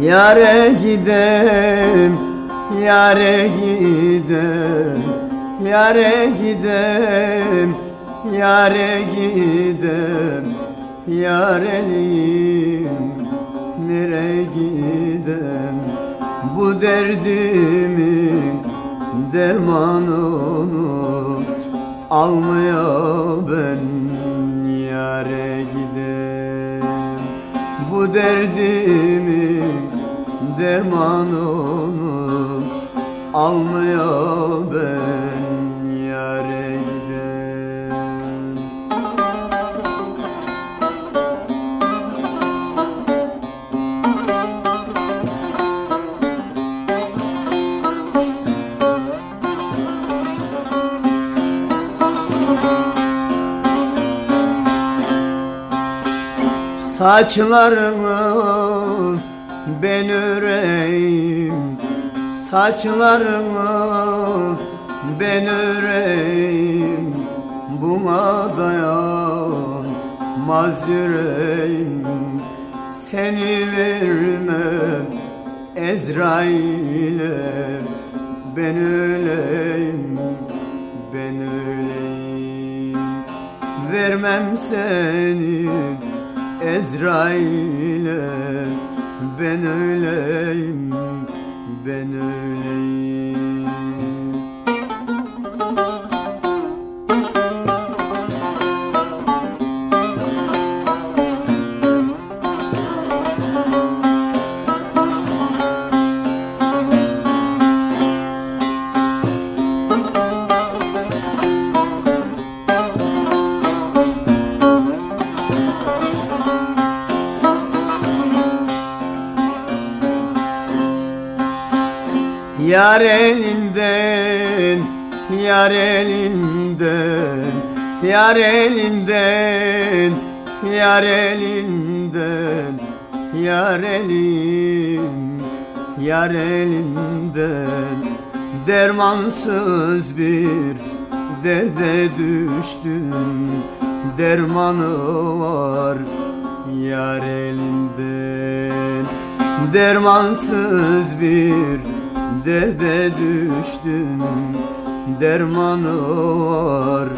Yare gidem, yare gidem, yare gidem, yare gidem, yarelim nereye gidem? Bu derdimin dermanını almaya ben yare gidem. Bu derdimin dermanını almaya ben Saçlarını ben öreyim. Saçlarını ben öreyim. Buna dayanmaz yüreğim. Seni vermem Ezrail'e. Ben öleyim, ben öleyim. Vermem seni Ezrail'e Ben öleyim, ben öleyim Yar elinden, yar elinden, yar elinden, yar elinden, yar elim, yar elinden. Dermansız bir derde düştüm Dermanı var yar elinden. Dermansız bir derde düştüm Dermanı var